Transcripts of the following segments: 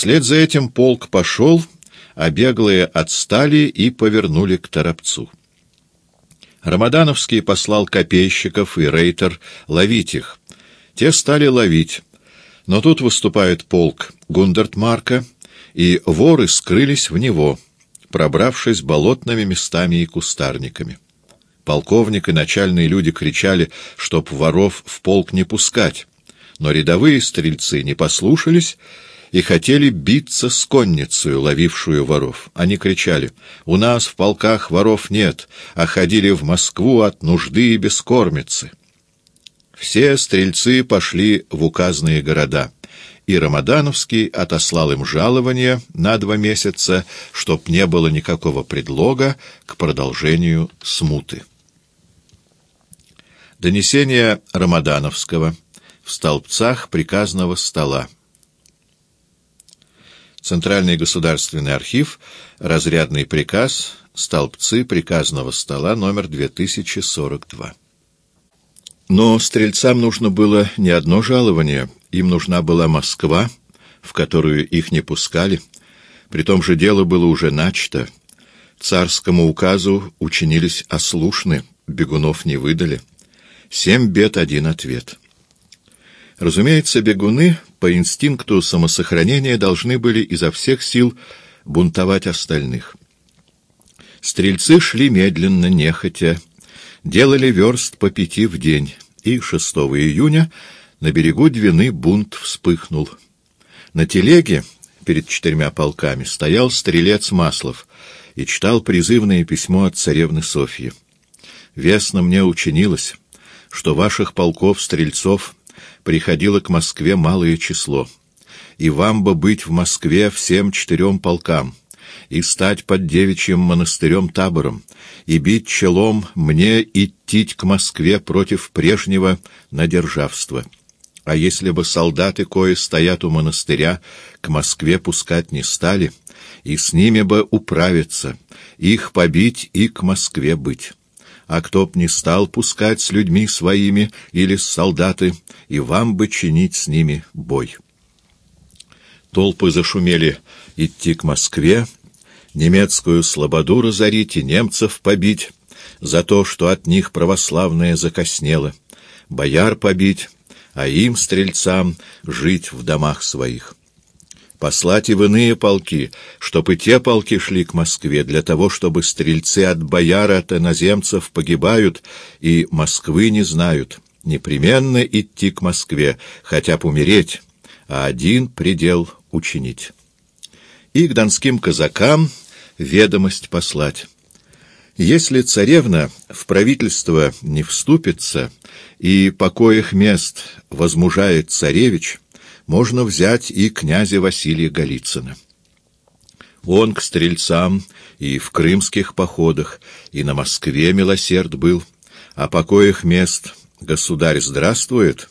Вслед за этим полк пошел, а беглые отстали и повернули к Торопцу. Рамадановский послал копейщиков и рейтер ловить их. Те стали ловить, но тут выступает полк Гундертмарка, и воры скрылись в него, пробравшись болотными местами и кустарниками. Полковник и начальные люди кричали, чтоб воров в полк не пускать, но рядовые стрельцы не послушались и хотели биться с конницей, ловившую воров. Они кричали «У нас в полках воров нет, а ходили в Москву от нужды и бескормицы». Все стрельцы пошли в указанные города, и Рамадановский отослал им жалование на два месяца, чтоб не было никакого предлога к продолжению смуты. Донесение Рамадановского в столбцах приказного стола. Центральный государственный архив, разрядный приказ, столбцы приказного стола номер 2042. Но стрельцам нужно было не одно жалование, им нужна была Москва, в которую их не пускали. При том же дело было уже начато. Царскому указу учинились ослушны, бегунов не выдали. Семь бед, один ответ. Разумеется, бегуны по инстинкту самосохранения должны были изо всех сил бунтовать остальных. Стрельцы шли медленно, нехотя, делали верст по пяти в день, и 6 июня на берегу Двины бунт вспыхнул. На телеге перед четырьмя полками стоял стрелец Маслов и читал призывное письмо от царевны Софьи. «Весно мне учинилось, что ваших полков-стрельцов приходило к Москве малое число, и вам бы быть в Москве всем четырем полкам, и стать под девичьим монастырем табором, и бить челом мне идти к Москве против прежнего надержавства. А если бы солдаты, кои стоят у монастыря, к Москве пускать не стали, и с ними бы управиться, их побить и к Москве быть» а кто б не стал пускать с людьми своими или с солдаты, и вам бы чинить с ними бой. Толпы зашумели идти к Москве, немецкую слободу разорить и немцев побить за то, что от них православное закоснело, бояр побить, а им, стрельцам, жить в домах своих послать и в иные полки, чтоб и те полки шли к Москве, для того, чтобы стрельцы от бояр, от иноземцев погибают и Москвы не знают. Непременно идти к Москве, хотя б умереть, а один предел учинить. И к донским казакам ведомость послать. Если царевна в правительство не вступится и покоих мест возмужает царевич, можно взять и князя Василия Голицына. Он к стрельцам и в крымских походах, и на Москве милосерд был, а покоих мест государь здравствует,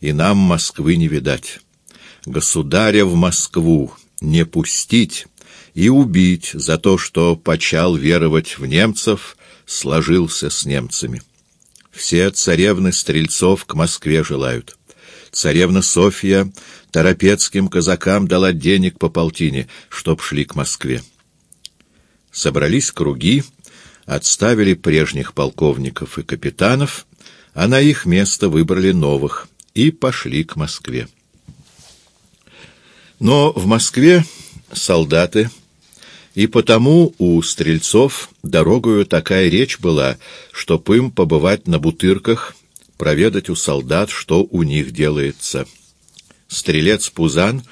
и нам Москвы не видать. Государя в Москву не пустить и убить за то, что почал веровать в немцев, сложился с немцами. Все царевны стрельцов к Москве желают. Царевна Софья торопецким казакам дала денег по полтине, чтоб шли к Москве. Собрались круги, отставили прежних полковников и капитанов, а на их место выбрали новых и пошли к Москве. Но в Москве солдаты, и потому у стрельцов дорогою такая речь была, чтоб им побывать на бутырках проведать у солдат, что у них делается. Стрелец Пузан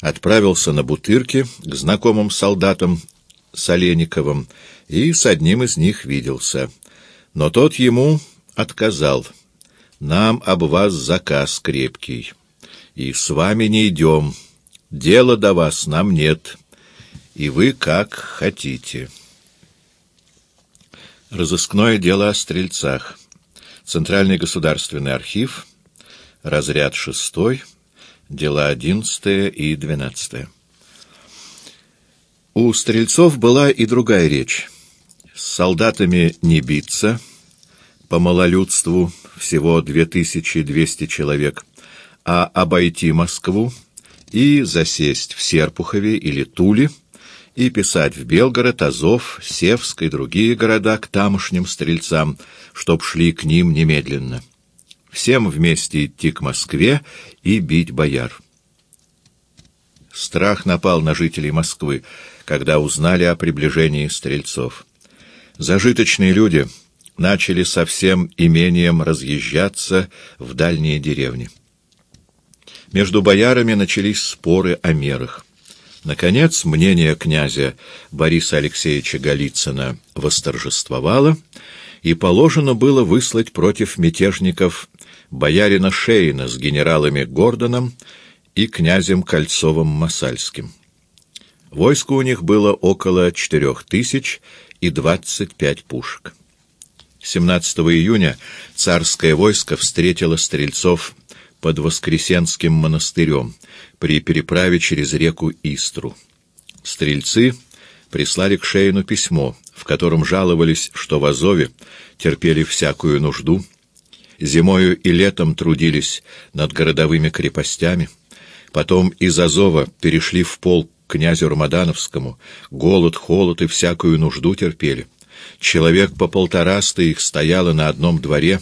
отправился на Бутырки к знакомым солдатам Соленниковым и с одним из них виделся. Но тот ему отказал. «Нам об вас заказ крепкий, и с вами не идем. Дела до вас нам нет, и вы как хотите». Разыскное дело о стрельцах. Центральный государственный архив, разряд 6, дела 11 и 12. У стрельцов была и другая речь. С солдатами не биться, по малолюдству всего 2200 человек, а обойти Москву и засесть в Серпухове или Туле, и писать в Белгород, Азов, Севск и другие города к тамошним стрельцам, чтоб шли к ним немедленно. Всем вместе идти к Москве и бить бояр. Страх напал на жителей Москвы, когда узнали о приближении стрельцов. Зажиточные люди начали со всем имением разъезжаться в дальние деревни. Между боярами начались споры о мерах. Наконец, мнение князя Бориса Алексеевича Голицына восторжествовало, и положено было выслать против мятежников боярина Шейна с генералами Гордоном и князем Кольцовым-Масальским. Войско у них было около четырех тысяч и двадцать пять пушек. 17 июня царское войско встретило стрельцов под Воскресенским монастырем при переправе через реку Истру. Стрельцы прислали к Шейну письмо, в котором жаловались, что в Азове терпели всякую нужду, зимою и летом трудились над городовыми крепостями, потом из Азова перешли в полк князю Рамадановскому, голод, холод и всякую нужду терпели. Человек по полтораста их стояло на одном дворе,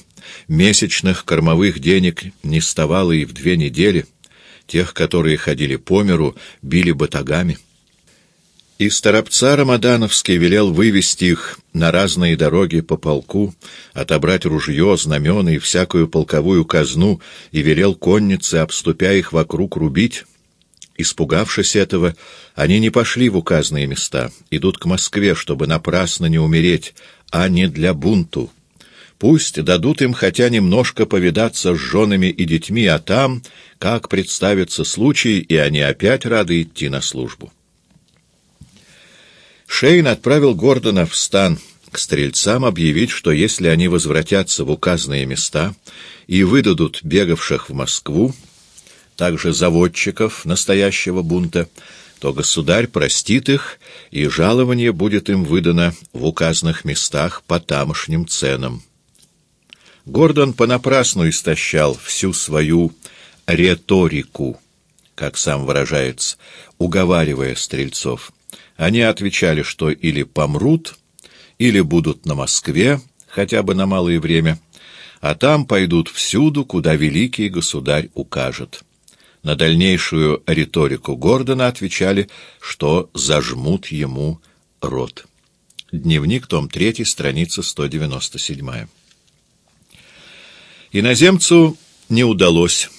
месячных кормовых денег не ставало и в две недели, тех, которые ходили по миру, били батагами. И старобца Рамадановский велел вывести их на разные дороги по полку, отобрать ружье, знамена и всякую полковую казну, и велел коннице, обступя их вокруг, рубить. Испугавшись этого, они не пошли в указанные места, идут к Москве, чтобы напрасно не умереть, а не для бунту. Пусть дадут им хотя немножко повидаться с женами и детьми, а там, как представится случай, и они опять рады идти на службу. Шейн отправил Гордона в стан к стрельцам объявить, что если они возвратятся в указанные места и выдадут бегавших в Москву, также заводчиков настоящего бунта, то государь простит их, и жалование будет им выдано в указанных местах по тамошним ценам. Гордон понапрасну истощал всю свою риторику, как сам выражается, уговаривая стрельцов. Они отвечали, что или помрут, или будут на Москве, хотя бы на малое время, а там пойдут всюду, куда великий государь укажет. На дальнейшую риторику Гордона отвечали, что зажмут ему рот. Дневник, том 3, страница 197. Иноземцу не удалось.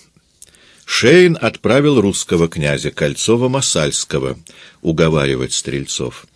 Шейн отправил русского князя Кольцова-Масальского уговаривать стрельцов.